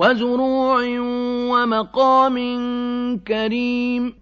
وزروع ومقام كريم